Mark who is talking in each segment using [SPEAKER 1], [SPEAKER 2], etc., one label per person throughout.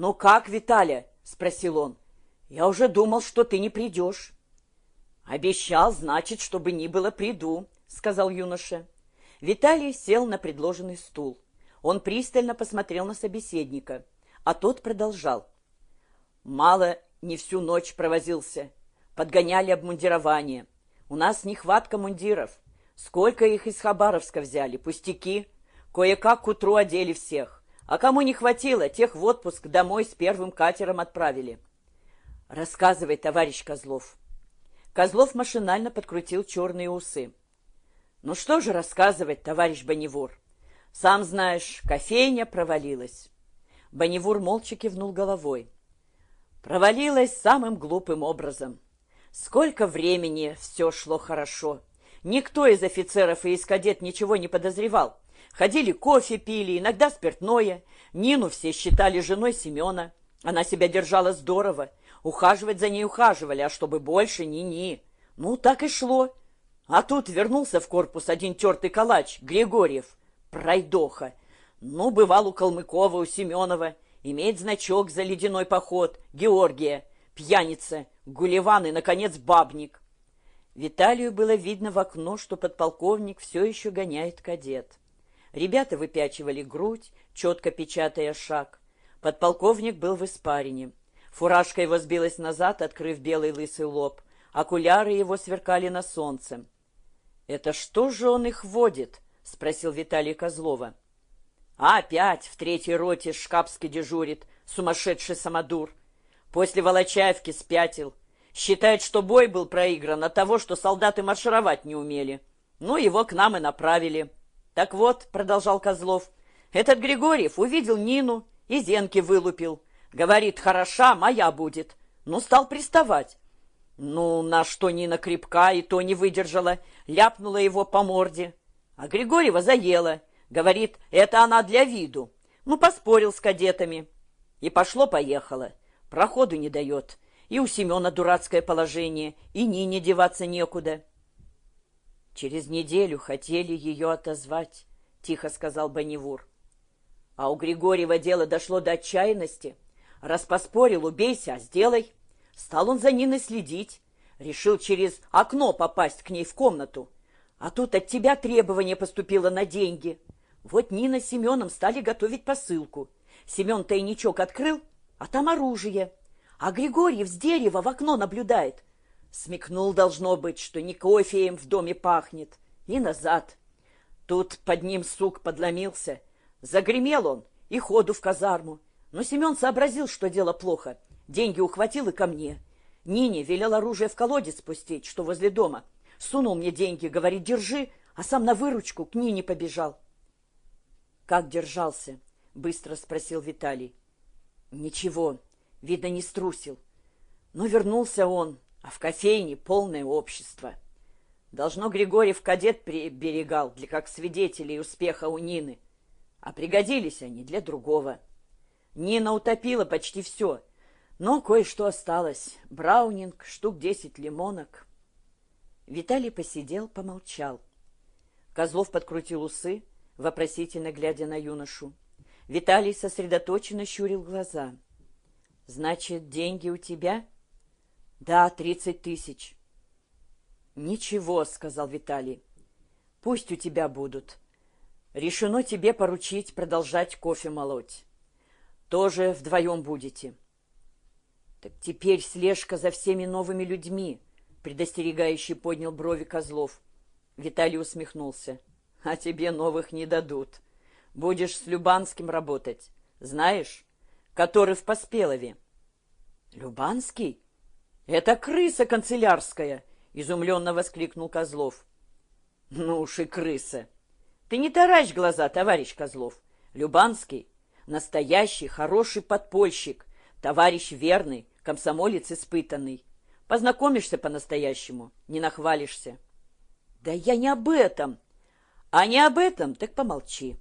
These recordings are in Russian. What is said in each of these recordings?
[SPEAKER 1] «Ну как, Виталя?» — спросил он. «Я уже думал, что ты не придешь». «Обещал, значит, чтобы ни было, приду», — сказал юноша. Виталий сел на предложенный стул. Он пристально посмотрел на собеседника, а тот продолжал. «Мало не всю ночь провозился. Подгоняли обмундирование. У нас нехватка мундиров. Сколько их из Хабаровска взяли? Пустяки. Кое-как к утру одели всех. А кому не хватило, тех в отпуск домой с первым катером отправили. Рассказывай, товарищ Козлов. Козлов машинально подкрутил черные усы. Ну что же рассказывать, товарищ Бонневур? Сам знаешь, кофейня провалилась. Бонневур молча кивнул головой. Провалилась самым глупым образом. Сколько времени все шло хорошо. Никто из офицеров и из кадет ничего не подозревал. Ходили кофе пили, иногда спиртное. Нину все считали женой Семена. Она себя держала здорово. Ухаживать за ней ухаживали, а чтобы больше ни-ни. Ну, так и шло. А тут вернулся в корпус один тертый калач, Григорьев, пройдоха. Ну, бывал у Калмыкова, у Семенова. Имеет значок за ледяной поход, Георгия, пьяница, гулливан и, наконец, бабник. Виталию было видно в окно, что подполковник все еще гоняет кадет. Ребята выпячивали грудь, четко печатая шаг. Подполковник был в испарине. Фуражка его сбилась назад, открыв белый лысый лоб. Окуляры его сверкали на солнце. «Это что же он их водит?» — спросил Виталий Козлова. «А опять в третьей роте Шкапский дежурит, сумасшедший самодур. После Волочаевки спятил. Считает, что бой был проигран от того, что солдаты маршировать не умели. Ну, его к нам и направили. Так вот, — продолжал Козлов, — этот Григорьев увидел Нину и зенки вылупил. Говорит, хороша, моя будет. Ну, стал приставать. Ну, на что Нина крепка и то не выдержала, ляпнула его по морде. А Григорьева заела. Говорит, это она для виду. Ну, поспорил с кадетами. И пошло-поехало. Проходу не дает. И у Семена дурацкое положение, и Нине деваться некуда. Через неделю хотели ее отозвать, — тихо сказал Бонневур. А у Григорьева дело дошло до отчаянности. Раз поспорил, убейся, а сделай. Стал он за Ниной следить. Решил через окно попасть к ней в комнату. А тут от тебя требование поступило на деньги. Вот Нина с Семеном стали готовить посылку. Семен тайничок открыл, а там оружие. А Григорьев с дерева в окно наблюдает. Смекнул, должно быть, что не кофеем в доме пахнет. И назад. Тут под ним сук подломился. Загремел он и ходу в казарму. Но Семен сообразил, что дело плохо. Деньги ухватил и ко мне. Нине велел оружие в колодец спустить, что возле дома. Сунул мне деньги, говорит, держи, а сам на выручку к Нине побежал. «Как держался?» — быстро спросил Виталий. «Ничего, Видно, не струсил. Но вернулся он, а в кофейне полное общество. Должно Григорьев кадет приберегал для как свидетелей успеха у Нины. А пригодились они для другого. Нина утопила почти все, но кое-что осталось. Браунинг, штук десять лимонок. Виталий посидел, помолчал. Козлов подкрутил усы, вопросительно глядя на юношу. Виталий сосредоточенно щурил глаза — Значит, деньги у тебя? Да, тридцать тысяч. Ничего, сказал Виталий. Пусть у тебя будут. Решено тебе поручить продолжать кофе молоть. Тоже вдвоем будете. Так теперь слежка за всеми новыми людьми, предостерегающий поднял брови Козлов. Виталий усмехнулся. А тебе новых не дадут. Будешь с Любанским работать. Знаешь, который в Поспелове. Любанский? Это крыса канцелярская, изумленно воскликнул Козлов. Ну уж и крыса. Ты не таращь глаза, товарищ Козлов. Любанский — настоящий хороший подпольщик, товарищ верный, комсомолец испытанный. Познакомишься по-настоящему, не нахвалишься. Да я не об этом. А не об этом, так помолчи.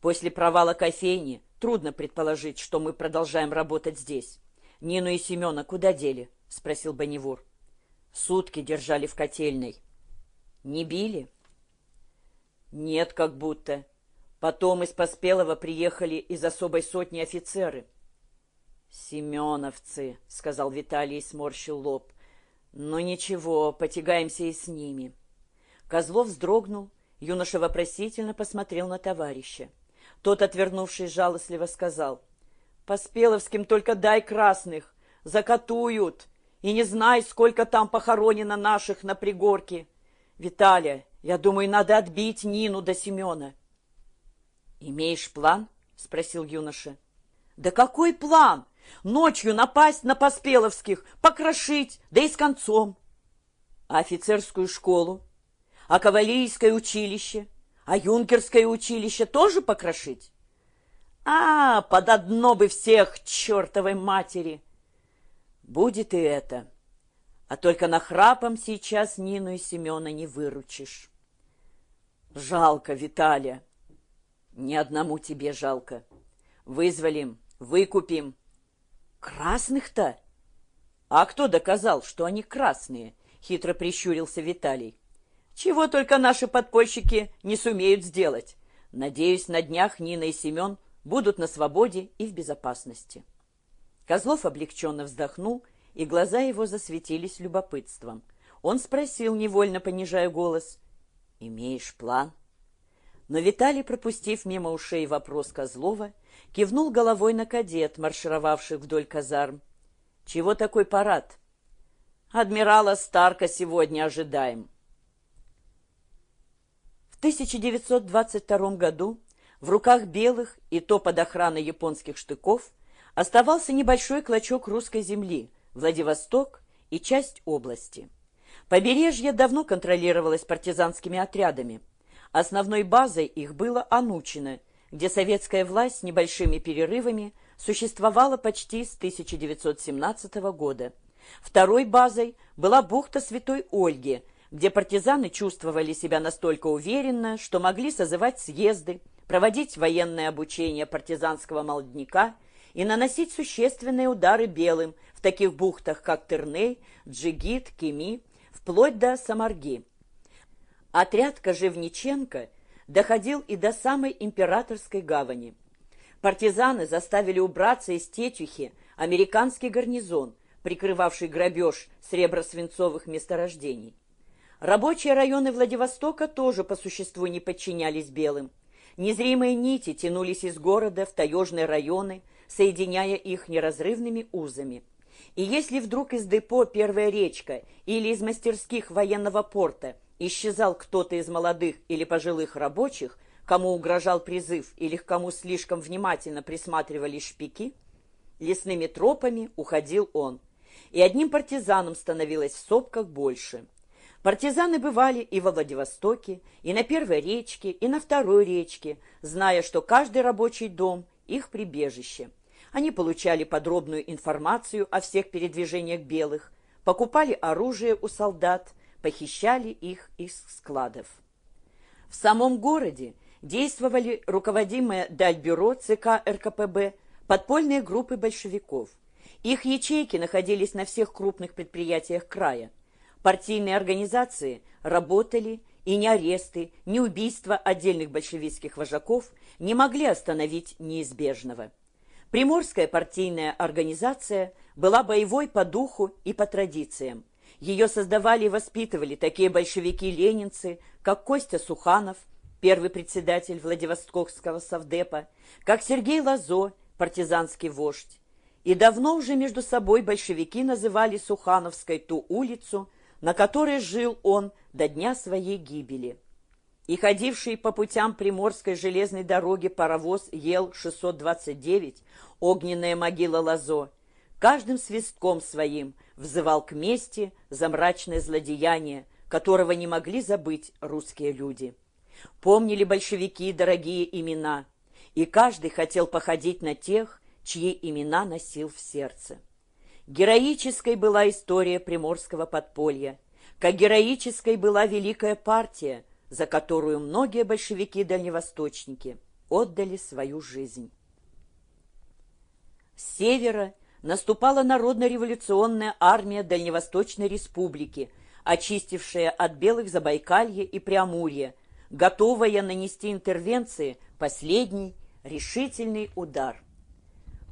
[SPEAKER 1] После провала кофейни Трудно предположить, что мы продолжаем работать здесь. Нину и Семена куда дели? — спросил Бонневур. Сутки держали в котельной. Не били? Нет, как будто. Потом из Поспелого приехали из особой сотни офицеры. «Семеновцы», — сказал Виталий и сморщил лоб. «Ну ничего, потягаемся и с ними». Козлов вздрогнул, юноша вопросительно посмотрел на товарища. Тот, отвернувшись жалостливо, сказал, «По Спеловским только дай красных, закатуют, и не знай, сколько там похоронено наших на пригорке. Виталя, я думаю, надо отбить Нину до Семена». «Имеешь план?» — спросил юноша. «Да какой план? Ночью напасть на Поспеловских, покрошить, да и с концом. А офицерскую школу? А кавалерийское училище? А юнкерское училище тоже покрошить? А, под одно бы всех, чертовой матери! Будет и это. А только нахрапом сейчас Нину и Семена не выручишь. Жалко, Виталия. Ни одному тебе жалко. Вызволим, выкупим, «Красных-то?» «А кто доказал, что они красные?» — хитро прищурился Виталий. «Чего только наши подпольщики не сумеют сделать. Надеюсь, на днях Нина и Семен будут на свободе и в безопасности». Козлов облегченно вздохнул, и глаза его засветились любопытством. Он спросил, невольно понижая голос, «Имеешь план?» Но Виталий, пропустив мимо ушей вопрос Козлова, кивнул головой на кадет, маршировавших вдоль казарм. «Чего такой парад?» «Адмирала Старка сегодня ожидаем». В 1922 году в руках белых и то под охраной японских штыков оставался небольшой клочок русской земли, Владивосток и часть области. Побережье давно контролировалось партизанскими отрядами – Основной базой их было Анучино, где советская власть с небольшими перерывами существовала почти с 1917 года. Второй базой была бухта Святой Ольги, где партизаны чувствовали себя настолько уверенно, что могли созывать съезды, проводить военное обучение партизанского молодняка и наносить существенные удары белым в таких бухтах, как Терней, Джигит, Кеми, вплоть до Самарги. Отряд Кожевниченко доходил и до самой императорской гавани. Партизаны заставили убраться из Тетюхи американский гарнизон, прикрывавший грабеж сребро-свинцовых месторождений. Рабочие районы Владивостока тоже по существу не подчинялись белым. Незримые нити тянулись из города в таежные районы, соединяя их неразрывными узами. И если вдруг из депо «Первая речка» или из мастерских военного порта исчезал кто-то из молодых или пожилых рабочих, кому угрожал призыв или к кому слишком внимательно присматривались шпики, лесными тропами уходил он. И одним партизаном становилось в сопках больше. Партизаны бывали и во Владивостоке, и на первой речке, и на второй речке, зная, что каждый рабочий дом – их прибежище. Они получали подробную информацию о всех передвижениях белых, покупали оружие у солдат – похищали их из складов. В самом городе действовали руководимые Дальбюро ЦК РКПБ подпольные группы большевиков. Их ячейки находились на всех крупных предприятиях края. Партийные организации работали, и ни аресты, ни убийства отдельных большевистских вожаков не могли остановить неизбежного. Приморская партийная организация была боевой по духу и по традициям. Ее создавали и воспитывали такие большевики-ленинцы, как Костя Суханов, первый председатель Владивостокского совдепа, как Сергей Лазо, партизанский вождь. И давно уже между собой большевики называли Сухановской ту улицу, на которой жил он до дня своей гибели. И ходивший по путям Приморской железной дороги паровоз ел-629, огненная могила Лазо, каждым свистком своим взывал к мести за мрачное злодеяние, которого не могли забыть русские люди. Помнили большевики дорогие имена, и каждый хотел походить на тех, чьи имена носил в сердце. Героической была история приморского подполья, как героической была великая партия, за которую многие большевики-дальневосточники отдали свою жизнь. С севера наступала Народно-революционная армия Дальневосточной Республики, очистившая от белых Забайкалье и Преамурье, готовая нанести интервенции последний решительный удар.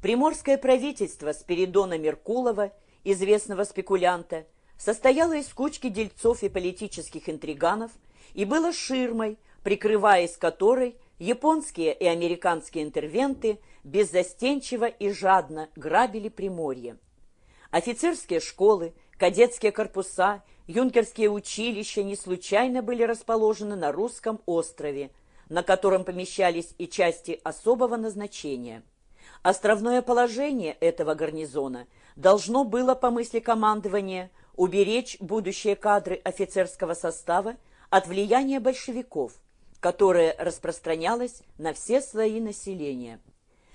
[SPEAKER 1] Приморское правительство Спиридона Меркулова, известного спекулянта, состояло из кучки дельцов и политических интриганов и было ширмой, прикрываясь которой японские и американские интервенты беззастенчиво и жадно грабили Приморье. Офицерские школы, кадетские корпуса, юнкерские училища не случайно были расположены на русском острове, на котором помещались и части особого назначения. Островное положение этого гарнизона должно было, по мысли командования, уберечь будущие кадры офицерского состава от влияния большевиков, которое распространялось на все слои населения –